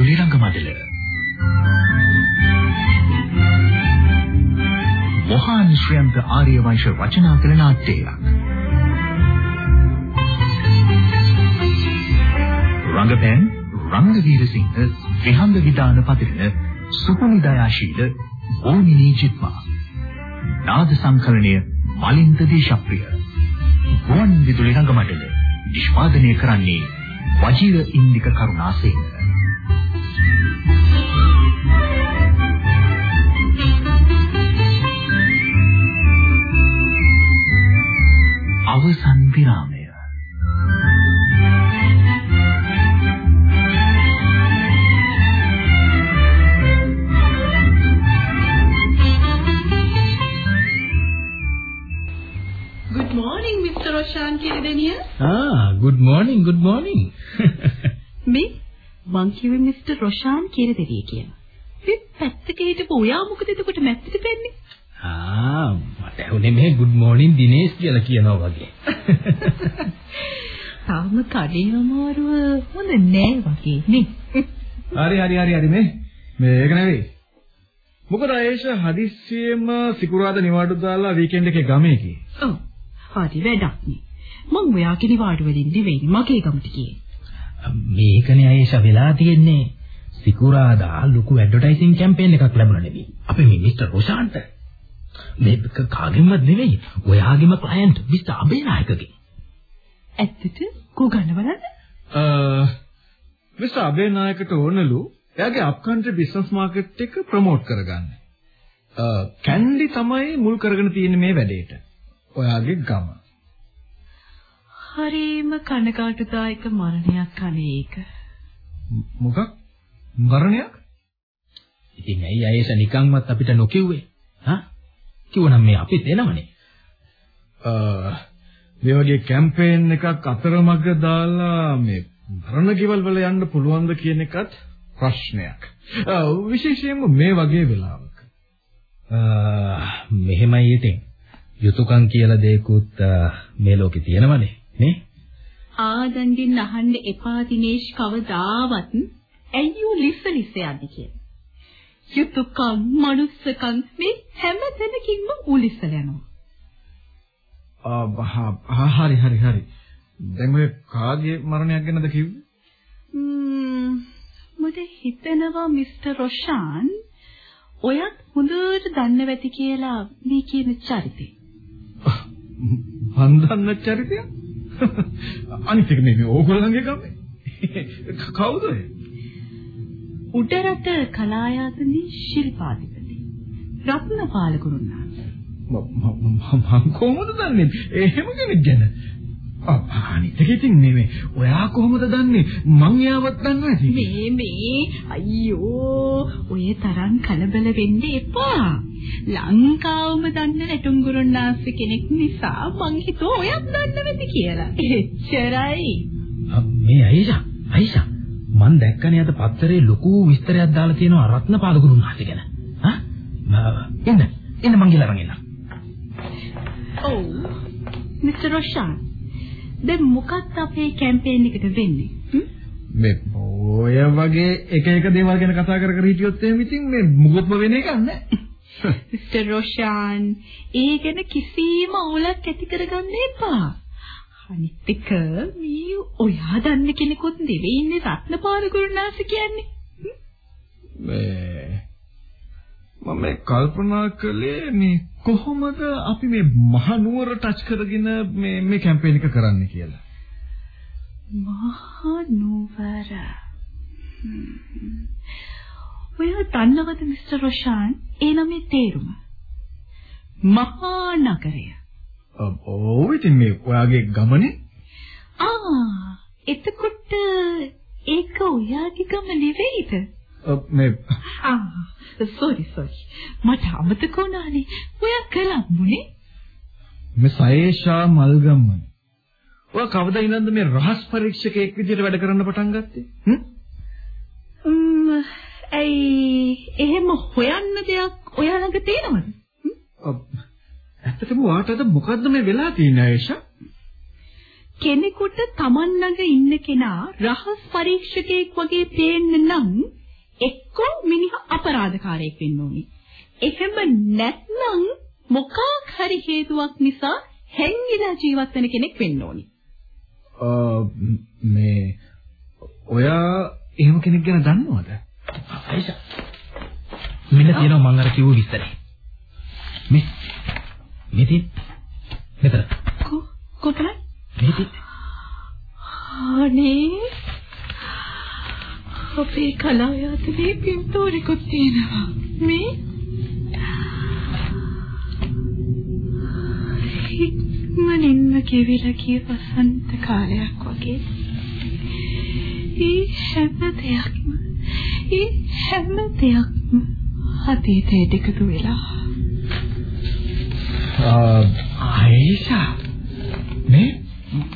විදුලි රංගමඩල මොහාන් ශ්‍රියන්ත ආර්යවංශ රචනා කළ නාට්‍යයක්. රංගපෑන් රංගවීරසිංහ විහංග විදාන පතිරණ සුපනි දයාශීල ඕනිනී චිත්මා නාද සංකලනය මලින්ද දේශප්‍රිය. ගුවන් විදුලි රංගමඩල නිෂ්පාදනය කරන්නේ වජිර ඉන්දික කරුණාසේන. අවසන් විරාමය Good morning, Mr. Roshan Kiridaniya. Ah, good morning, good morning. මේ මං කිව්වේ Mr. Roshan Kiridaniya කියලා. මේ පැත්තක හිටපු ඔයා මොකද එතකොට මැත්තට පැන්නේ? ආ, මට ඇහුනේ මේ good morning දිනේෂ් කියලා කියනවා වගේ. තාම කඩේ අමාරුව හොඳ නෑ වගේ නේ. හරි හරි හරි හරි මේ මේක නෙවෙයි. මොකද ආයේෂ හදිස්සියෙම සිකුරාදා නිවාඩු දාලා වීකෙන්ඩ් එකේ ගමේ ගියේ. ඔව්. හරි වැඩක් නේ. මං ඔයාගේ නිවාඩු වලින් නෙවෙයි මගේ ගමට ගියේ. මේකනේ අයේෂ වෙලා තියෙන්නේ. සිකුරාදා ලොකු ඇඩ්වර්ටයිසින් කැම්පේන් එකක් ලැබුණා නෙමෙයි. අපේ මේ මිස්ටර් රොෂාන්ට. මේක කාගෙන්වත් නෙවෙයි. ඔයාගේම ක්ලයන්ට් මිස්ටර් අබේනායකගේ. ඇත්තට කෝ ගන්න බලන්න. අ මිස්ටර් අබේනායකට ඕනලු එයාගේ අප්කන්ට්‍රි බිස්නස් මාකට් එක ප්‍රොමෝට් කරගන්න. අ කැන්ඩි තමයි මුල් කරගෙන තියෙන්නේ මේ වැඩේට. ඔයාගේ ගම. හරිම කනකාටුදායක මරණයක් අනේ ඒක. මොකක්? මරණයක්? ඉතින් ඇයි අයේෂ නිකන්වත් අපිට නොකියුවේ? හා? කිව්වනම් මේ අපිත් එනවනේ. අ මේ වගේ කැම්පේන් එකක් අතරමඟ දාලා මේ මරණ ගෙවල් වල යන්න පුළුවන්ද කියන එකත් ප්‍රශ්නයක්. විශේෂයෙන්ම මේ වගේ වෙලාවක. මෙහෙමයි ඉතින්. යුතුයකම් කියලා දෙයක්වත් මේ ලෝකේ තියෙනවනේ නේ? ආදන්ගෙන් අහන්න එපා දිනේෂ් කවදාවත් ඇයි යු ලිස්ස ලිස්ස යන්නේ කියලා. යුතුයකම් මනුස්සකම් මේ හැම තැනකින්ම උලිස්සල යනවා. ආ හරි හරි හරි. දැන් ඔය කාගේ මරණයක් ගැනද කිව්වේ? මට හිතෙනවා මිස්ටර් රොෂාන් ඔයත් හොඳට දන්නව ඇති කියලා මේ කියන චරිතේ. මන් දන්න චරිතයක්? අනිත් එක මේ ඕගොල්ලන්ගේ ගමේ. කවුද ඒ? උඩරට කලායාතනයේ ශිල්පාධිපති රත්නපාල ගුරුනාථ. මම කොහොමද දන්නේ? එහෙම කෙනෙක් ගැන. එක ඉතින් නෙමෙයි. ඔයා කොහොමද දන්නේ? මං එයාවත් දන්නවා ඇති. මේ මේ අයියෝ ඔය තරම් කලබල වෙන්න එපා. ලංකාවම දන්න නැටුම් ගුරුනාථ කෙනෙක් නිසා මං හිතුවා ඔයත් දන්න වෙති කියලා. එච්චරයි. මේ අයිෂා අයිෂා මම දැක්කනේ අද පත්තරේ ලොකු විස්තරයක් දාලා තියෙනවා රත්නපාල ගුරුනාථ ගැන. හා? එන්න එන්න මං ගිහලා අරන් එන්න. ඔව්. මිස්ටර් රොෂාන් දැන් මොකක්ද අපේ කැම්පේන් එකට වෙන්නේ? මේ ඔය වගේ එක එක දේවල් ගැන කතා කර කර හිටියොත් එහෙම ඉතින් මේ මුකුත්ම වෙන එකක් නැහැ. මිස්ටර් රොෂාන් ඒ ගැන කිසිම අවුලක් ඇති කරගන්න එපා. අනිත් එක මේ ඔයා දන්න කෙනෙකුත් නෙවෙයි ඉන්නේ රත්නපාල ගුරුනාථ කියන්නේ. මේ මම කල්පනා කළේ මේ කොහොමද අපි මේ මහනුවර ටච් කරගෙන මේ මේ කැම්පේන් එක කරන්න කියලා. මහනුවර. ඔයා දන්නවද මිස්ටර් රොෂාන් ඒ නමේ තේරුම? මහා නගරය. ඔව් ඉතින් මේ ඔයාගේ ගමනේ? ආ එතකොට ඒක ඔයාගේ ගම නෙවෙයිද? මේ ආ සෝරි සෝරි මට අමතක වුණානේ. ඔයා කලම්බුනේ? මේ සයේෂා මල්ගම්මන. ඔයා කවදා ඉඳන්ද මේ රහස් පරීක්ෂකයෙක් විදිහට වැඩ කරන්න පටන් ගත්තේ? හ්ම්? ඇයි එහෙම හොයන්න දෙයක් ඔයා ළඟ තියෙනවද ඇත්තටම වාට අද මොකද්ද මේ වෙලා තියෙන්නේ ආයේෂා කෙනෙකුට Taman ළඟ ඉන්න කෙනා රහස් පරීක්ෂකයෙක් වගේ පේන්න නම් එක්කෝ මිනිහා අපරාධකාරයෙක් වෙන්න ඕනේ. එහෙම නැත්නම් මොකක් හරි හේතුවක් නිසා හැංගිලා ජීවත් වෙන කෙනෙක් වෙන්න ඕනේ. මේ ඔයා එහෙම කෙනෙක් ගැන දන්නවද? අයිෂා. මෙන්න තියෙනවා මම අර කිව්ව විස්තරේ. මේ මෙතන මෙතන කොතන? මෙතන අනේ අපේ කලාව යතේ පින්තූරෙකුත් තියෙනවා. මේ ඉක්මනින්ම කෙවිලා ගිය වසන්ත කාලයක් වගේ. ඒ හැම දෙයක්ම ඒ හැම දෙයක්ම අතීතයට එකතු වෙලා. ආයිෂා මේ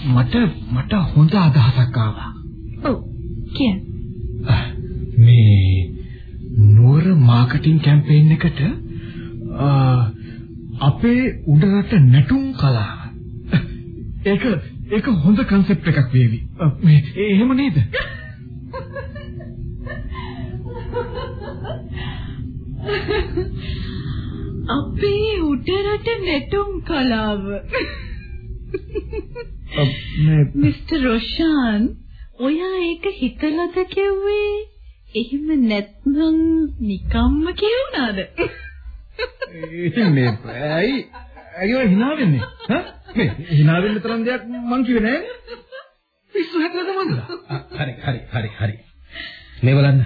මට මට හොඳ අදහසක් ආවා. ඔව් කියන්න. මේ නුවර මාකටිං කැම්පේන් එකට අපේ උඩරට නැටුම් කලාව. ඒක ඒක හොඳ concept එකක් වේවි. මේ එහෙම නේද? අපේ උඩරට නැටුම් කලාව. මිස්ටර් රොෂාන් ඔයා ඒක හිතලද කිව්වේ? එහෙම නැත්නම් නිකම්ම කියුණාද? මේ ඇයි ඇයි හිනා වෙන්නේ? හා? මේ හිනා වෙන්න තරම් දෙයක් මං කිව්වේ නෑ. පිස්සු හැදලාද මන්දලා? හරි හරි හරි හරි. මේ බලන්න.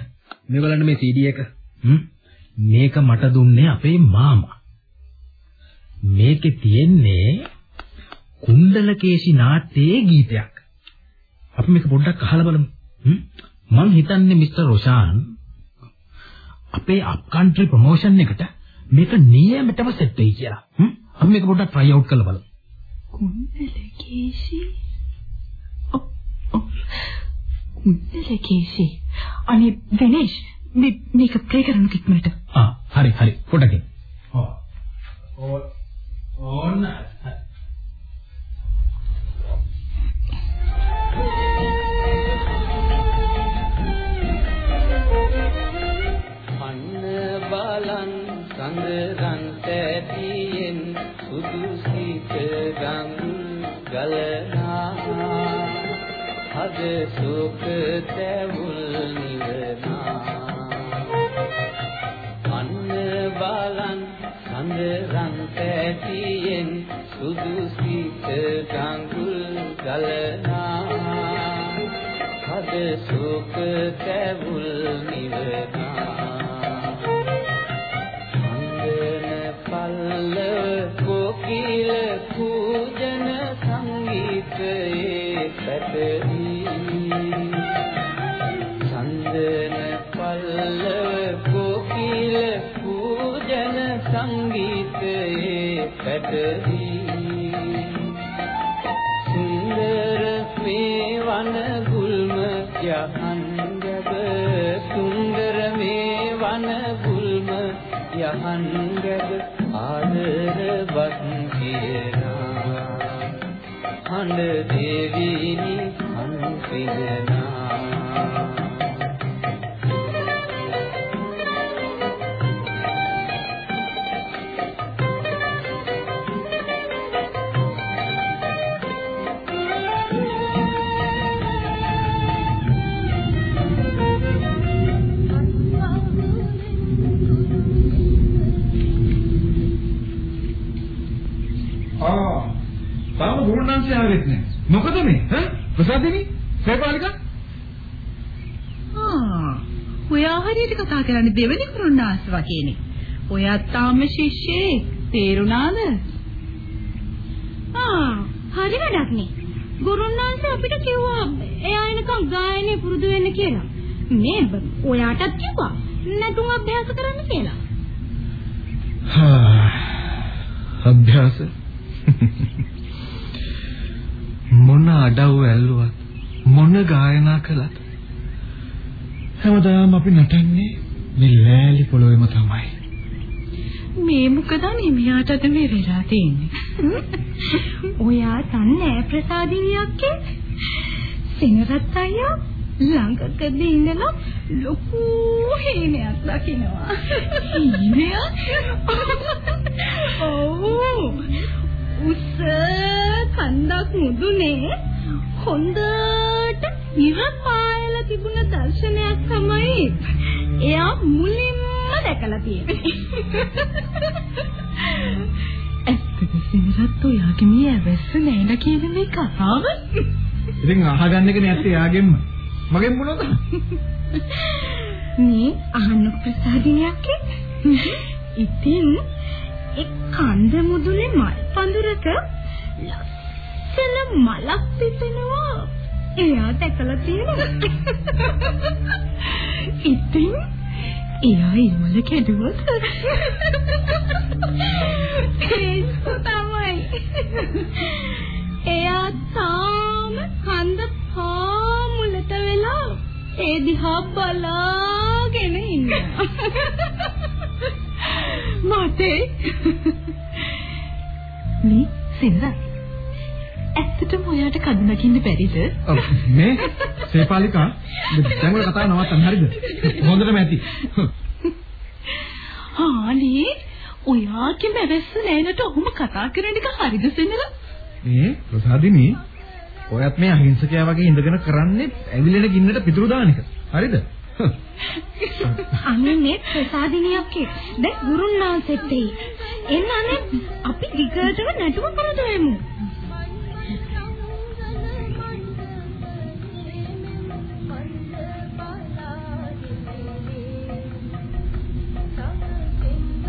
මේ බලන්න මේ CD එක. හ්ම්. මේක මට දුන්නේ අපේ මාමා. මේකේ තියෙන්නේ කුණ්ඩලකේසි නාට්‍යයේ ගීතයක්. අපි මේක පොඩ්ඩක් අහලා බලමු. හ්ම්. මං හිතන්නේ මිස්ටර් රොෂාන් අපේ අප් කන්ට්‍රි ප්‍රොමෝෂන් එකට මේක නියමටම සෙට් වෙයි කියලා. හ්ම්. අපි මේක පොඩ්ඩක් try out කරලා බලමු. කුණ්ඩලකේසි කුණ්ඩලකේසි අනේ දිනේෂ් මේ මේක ප්ලේ කරන්න කික්මට ආ හරි හරි පොඩ්ඩක්. ඔව්. ඕන්න. අන්න බලන් සඳරන් තැටියෙන් සුදු සිත ගම් ගලනා හද සුක තැවුල් සඳරන් තැටියෙන් සුදු සිත ගඟුල් ගලනා. හද සුක තැවුල් නිවනා මේ වන ගුල්ම යහන් ගැබ ආදරවත් කියනා හඬ දෙවිනි අන්පිදනා ගුරුනාන්සේ ආවෙත් නෑ. මොකද මේ? ඈ? ප්‍රසාදිනී? සේපාලිකා? ආ ඔයා හරියට කතා කරන්නේ දෙවෙනි කරුණාස් වගේනේ. ඔයා තාම ශිෂ්‍යෙක් තේරුණාද? ආ හරි වැඩක් නේ. ගුරුන්නාන්ස අපිට කිව්වා එයා එනකම් ගායනේ පුරුදු වෙන්න කියලා. මේ ඔයාටත් කිව්වා නැතුම් අභ්‍යාස කරන්න කියලා. අභ්‍යාස මොන අඩව් ඇල්ලුවත් මොන ගායනා කළත් හැමදාම අපි නටන්නේ මේ ලෑලි පොළොවේම තමයි. මේ මොකද අනේ මෙයාටද මේ වෙලා තියෙන්නේ? ඔයා දන්නේ ප්‍රසාදිනියක්ගේ? සෙනරත් අයියා ළඟකදී ඉඳලා ලොකු හේනයක් දකින්නවා. හීනයක්? ඔව්. උස කන්දක් මුදුනේ හොඳට ඉර පායලා තිබුණ දර්ශනයක් තමයි එයා මුලින්ම දැකලා තියෙන්නේ. ඇත්තද සෙනරත් ඔයාගේ මේ ඇවැස්ස නෑන කියන මේ කතාව? ඉතින් අහගන්න එක නැත්තේ යාගෙන්ම. මගෙන් මොනවද? මේ අහන්න ප්‍රසාදිනියක්ගේ? ඉතින් එක් කන්ද මුදුනේ මල් පඳුරක ලස්සන මලක් පිපෙනවා. එයා දැකලා තියෙනවා. ඉතින් එයා ඉවල කැඩුවොත් ඒක තමයි. එයා තාම කන්ද පාමුලට වෙලා ඒ දිහා බලාගෙන ඉන්නවා. මතේ මේ සින්ද ඇත්තටම ඔයාට කඳු නකින්න බැරිද? ඔව්, මේ සේපාලිකා දැන් ඔය කතාව නවත්තන්න හරිද? හොඳටම ඇති. ආනේ ඔයාගේ මැවැස්ස නෑනට ඔහොම කතා කරන එක හරිද සින්නලා? මේ ප්‍රසාදිනී ඔයත් මේ අහිංසකයා වගේ ඉඳගෙන කරන්නේ ඇවිලෙන ගින්නට පිටුරු දාන එක. හරිද? අනේ ප්‍රසාදිනියක්ගේ දැන් ගුරුන්නාන්සෙත් එයි. එන්න අනේ අපි දිගටම නැටුම කරදු වෙමු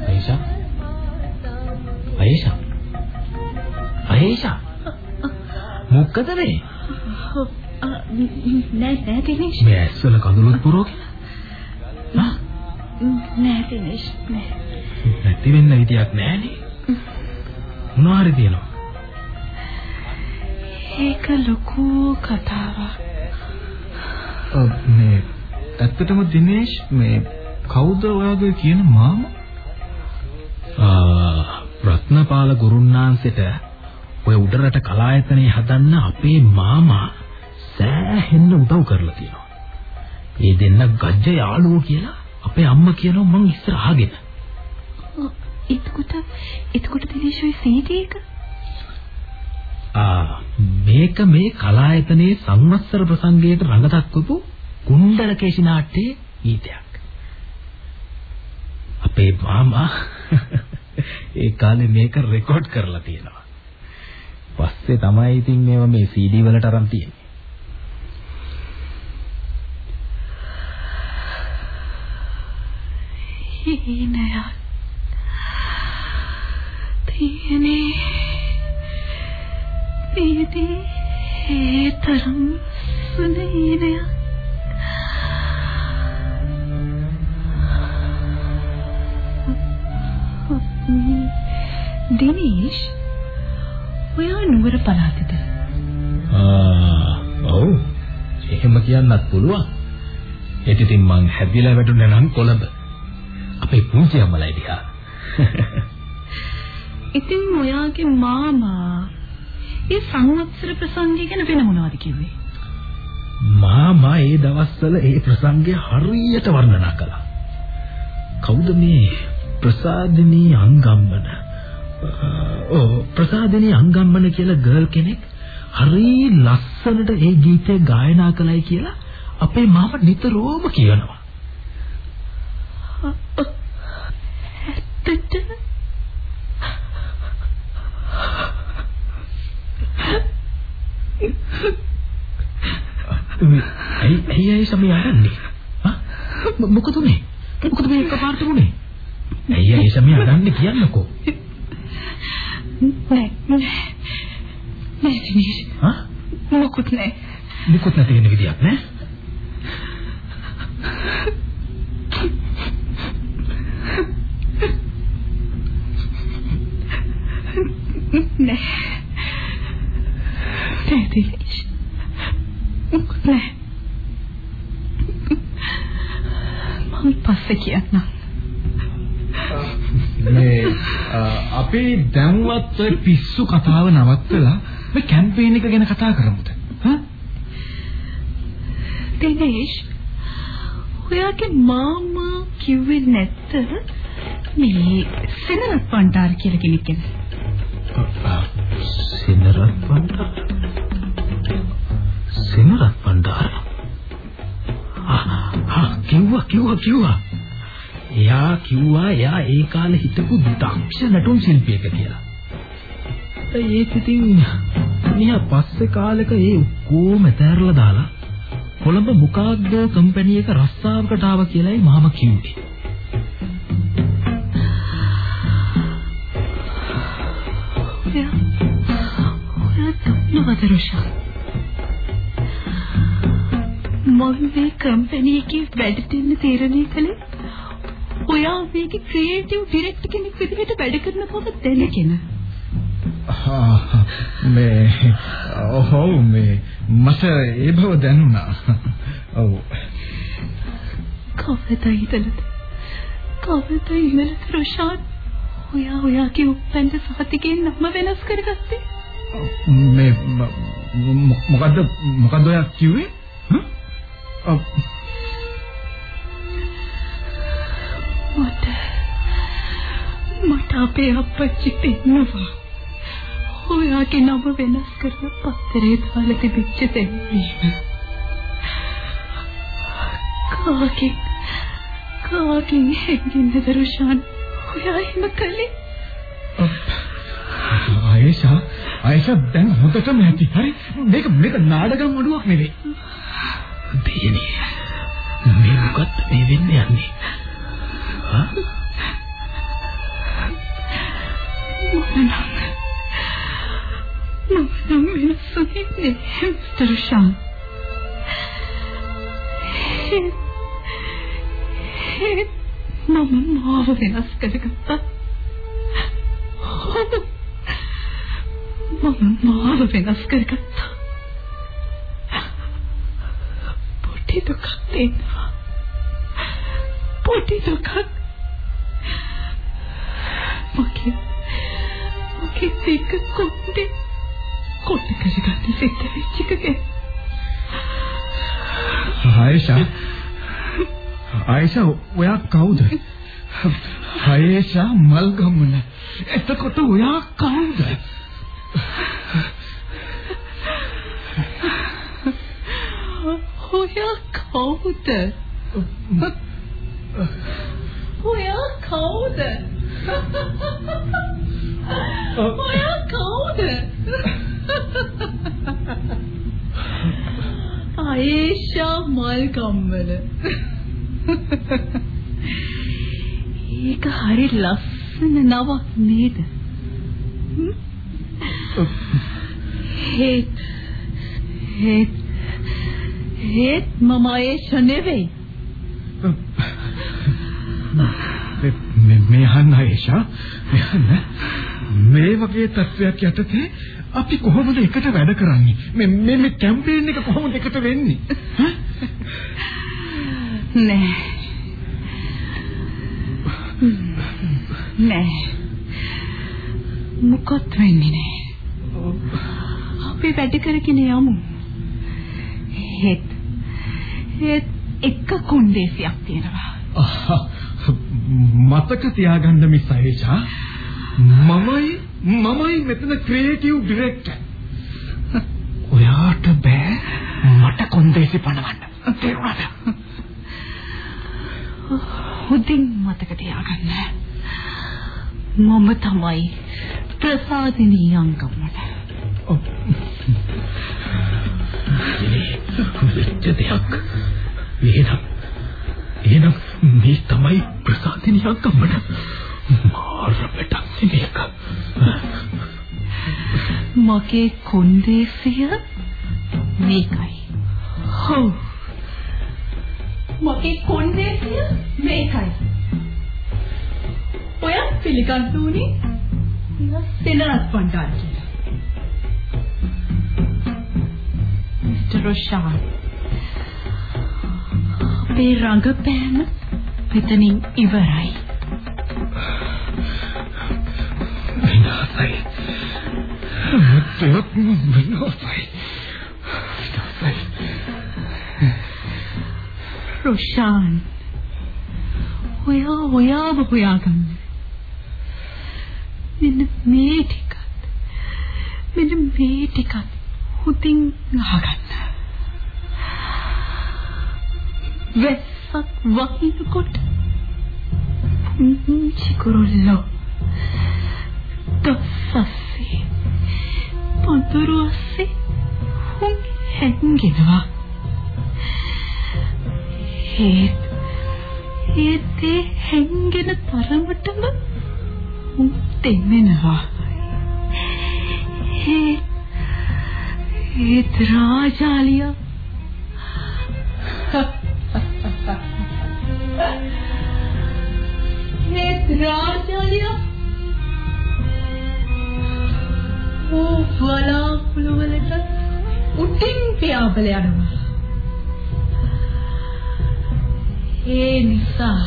අයිෂා? අයිෂා? අයිෂා? මොකද මේ? නෑ නෑ දිනේෂ්. මේ ඇස්වල කඳුළුත් පුරෝගේ නෑ දිනේෂ් නෑ. නැති වෙන්න විදියක් නැහනේ මොනවා හරි තියෙනවා ඒක ලොකු කතාවක්. මේ ඇත්තටම දිනේෂ් මේ කවුද ඔයාගේ කියන මාමා? ආ රත්නපාල ගුරුන්නාන්සේට ඔය උඩරට කලායතනයේ හදන්න අපේ මාමා සෑහෙන්න උදව් කරලා තියෙනවා. ඒ දෙන්න ගජ්ජ යාළුවෝ කියලා අපේ අම්මා කියනවා මං ඉස්සර අහගෙන. එතකොට එතකොට දිනේෂ් ඔය CD එක ආ මේක මේ කලායතනයේ සංවත්සර ප්‍රසංගයට රඟ දක්වපු කුණ්ඩලකේශි නාට්‍යයේ ගීතයක්. අපේ මාමා ඒ කාලේ මේක රෙකෝඩ් කරලා තියෙනවා. පස්සේ තමයි ඉතින් මේවා මේ CD වලට අරන් තියෙන්නේ. එහෙම කියන්නත් පුළුවන්. ඒත් ඉතින් මං හැදිලා වැටුනේ නම් කොළඹ. අපේ පුංචි අම්මලා දිහා. ඉතින් ඔයාගේ මාමා ඒ සංවත්සර ප්‍රසංගය ගැන වෙන මොනවද කිව්වේ? මාමා ඒ දවස්වල ඒ ප්‍රසංගය හරියට වර්ණනා කළා. කවුද මේ ප්‍රසාදිනී අංගම්මන? ඔව් ප්‍රසාදිනී අංගම්මන කියලා ගර්ල් කෙනෙක් හරි ලස්සනට ඒ ගීතය ගායනා කළයි කියලා අපේ මාමා නිතරම කියනවා. ඇත්තට ඇයි ඇයි ඇයි සමය අරන්නේ? හා මොකද උනේ? මොකද මේ එකපාරට උනේ? ඇයි ඇයි සමය අරන්නේ කියන්නකෝ. නෑ නෑ නෑ හා මොකුත් නෑ. නිකුත් නැති වෙන විදියක් නෑ. නෑ. නෑ දිනේෂ් මොකුත් නෑ. මම පස්සේ කියන්නම්. මේ අ, අපි දැන්වත් ඔය පිස්සු කතාව නවත්තලා මේ කැම්පේන් එක ගැන කතා කරමුද? හා? දිනේෂ් ඔයාගේ මාමා කිව්වේ නැත්ද මේ සෙනරත් පණ්ඩාර කියලා කෙනෙක් ගැන? සිනරත් පණ්ඩාර. සිනරත් පණ්ඩාර. ආ කිව්වා කිව්වා කිව්වා. එයා කිව්වා එයා ඒ කාලේ හිටපු දක්ෂ නටුන් ශිල්පියෙක් කියලා. ඒත් ඉතින් මියා පස්සේ කාලෙක ඒ ඔක්කොම තෑරලා දාලා කොළඹ මොකක්ද කම්පැනි එක රස්සාවකට ආවා කියලායි මාම කිව්වේ. ඔයා ඔයා දන්නවද රොෂා? මම මේ කම්පැනි එකේ වැඩ දෙන්න තීරණය කළේ ඔයා මේකේ ක්‍රියේටිව් ඩිරෙක්ටර් කෙනෙක් විදිහට වැඩ කරන බව දැනගෙන. ආ, මේ ඔව් මේ මට ඒ බව දැනුණා. ඔව්. කවදද ඉඳලද? කවදද ඉඳලද රොෂාන්? ඔයා ඔයාගේ උප්පැන්න සහතිකේ නම වෙනස් කරගත්තේ? මේ මොකද්ද මොකද්ද ඔයා කිව්වේ? හ්ම්? මට මට අපේ අපච්චි පෙන්නවා. ඔයාගේ නම වෙනස් කරලා පත්තරේ දාලා තිබිච්ච දෙන්නේ. කාගේ කාගෙන් හැංගින්නද රුෂාන්? ඔයා එහෙම කළේ? ආයේෂා ආයේෂා දැන් හොඳටම ඇති. හරි මේක මේක නාඩගම් අඩුවක් නෙවෙයි. දෙයනේ. මේ මොකක්ද මේ වෙන්න යන්නේ? හා? මම වෙනසුනේ මිස්ටර් රුෂාන්. මම මාව වෙනස් කරගත්තා. මම මාව වෙනස් කරගත්තා. පොඩි දුකක් දෙනවා. පොඩි දුකක්. මගේ මගේ දෙක කොණ්ඩේ කොට කරගන්න සිද්ධ වෙච්ච එකක. ආයේෂා ආයේෂා ඔයා කවුද? ආයේෂා මල්ගම්මන. එතකොට ඔයා කවුද? ඔයා කවුද? ඔයා කවුද? ඔයා ආයේෂා මල්ගම්මල. ඒක හරි ලස්සන නවක් නේද? හ්ම්? හේත් හේත් හේත් මම ආයේෂා නෙවෙයි. මේ මේ මේ අහන්න ආයේෂා මේ අහන්න මේ වගේ තත්වයක් යටතේ අපි කොහොමද එකට වැඩ කරන්නේ මේ මේ මේ කැම්පේන් එක කොහොමද එකට වෙන්නේ? නෑ. නෑ. මොකත් වෙන්නේ නෑ. අපි වැඩ කරගෙන යමු. හෙත් හෙත් එක කොන්දේසියක් තියෙනවා. මතක තියාගන්න මිස් ආයේෂා මමයි මමයි මෙතන ක්‍රියේටිව් ඩිරෙක්ටර් ඔයාට බෑ මට කොන්දේසි පනවන්න. තේරුණාද? හොඳින් මතක තියාගන්න. මම තමයි ප්‍රසාදිනී අංගම්මට. වෙච්ච දෙයක්. එහෙනම් එහෙනම් මේ තමයි ප්‍රසාදිනියක් අම්මට. මාර පැටක් මේක. මගේ කොන්දේසිය මේකයි. හොව්. මගේ කොන්දේසිය මේකයි. ඔය පිළිගන්න උනේ සෙනරත් පණ්ඩාර කියලා. මිස්ටර් රොෂාන්. අපේ රංගපෑම මෙතනින් ඉවරයි. මුත්තයක් මොනවයි. දස්සයි. රොෂාන් ඔයා ඔයාව හොයාගන්න. මෙන්න මේ ටිකත් මෙන්න මේ ටිකත් හුතින් අහගන්න. වෙස්සක් වහිනකොට පුංචි කුරුල්ලෝ තස්සස්සේ පොතුරු අස්සේ හුන් හැංගෙනවා. ඒත් ඒත් ඒ හැංගෙන තරමටම උන් දෙමෙනවා. ඒ ඒත් රාජාලිය උඩින් පියාඹල යනවා. ඒ නිසා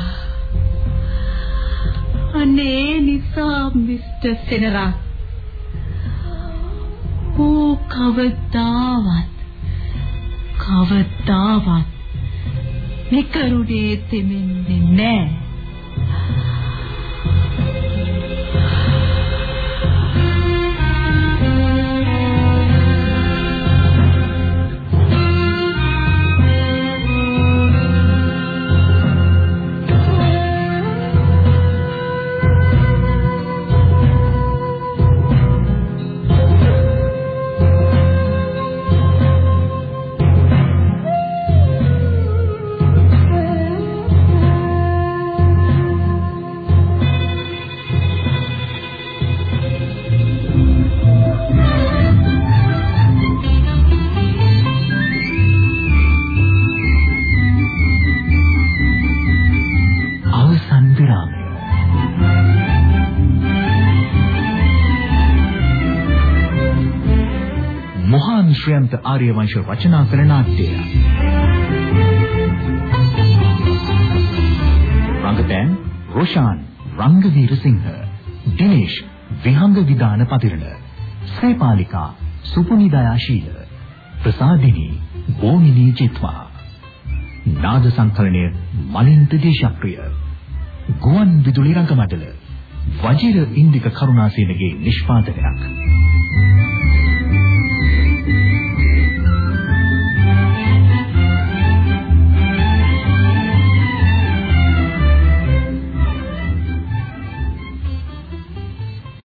අනේ නිසා මිස්ටර් සෙනරා ඕ කවදාවත් කවදාවත් නිකරුණේ තෙමෙන්නේ නැහැ. මොහාන් ශ්‍රයන්ත ආර්යවංශ රචනා කළ නාට්‍යය. රංගපෑම් රොෂාන් රංගවීරසිංහ දිනේෂ් විහංග විදාන පතිරණ සේපාලිකා සුපුනිදයා ශීල ප්‍රසාදිනී බෝමිනී චිත්වා නාද සංකලනය මලින්ත දේශප්‍රිය ගුවන් විදුලි රංගමඩල වජිර ඉන්දික කරුණාසේනගේ නිෂ්පාදනයක්.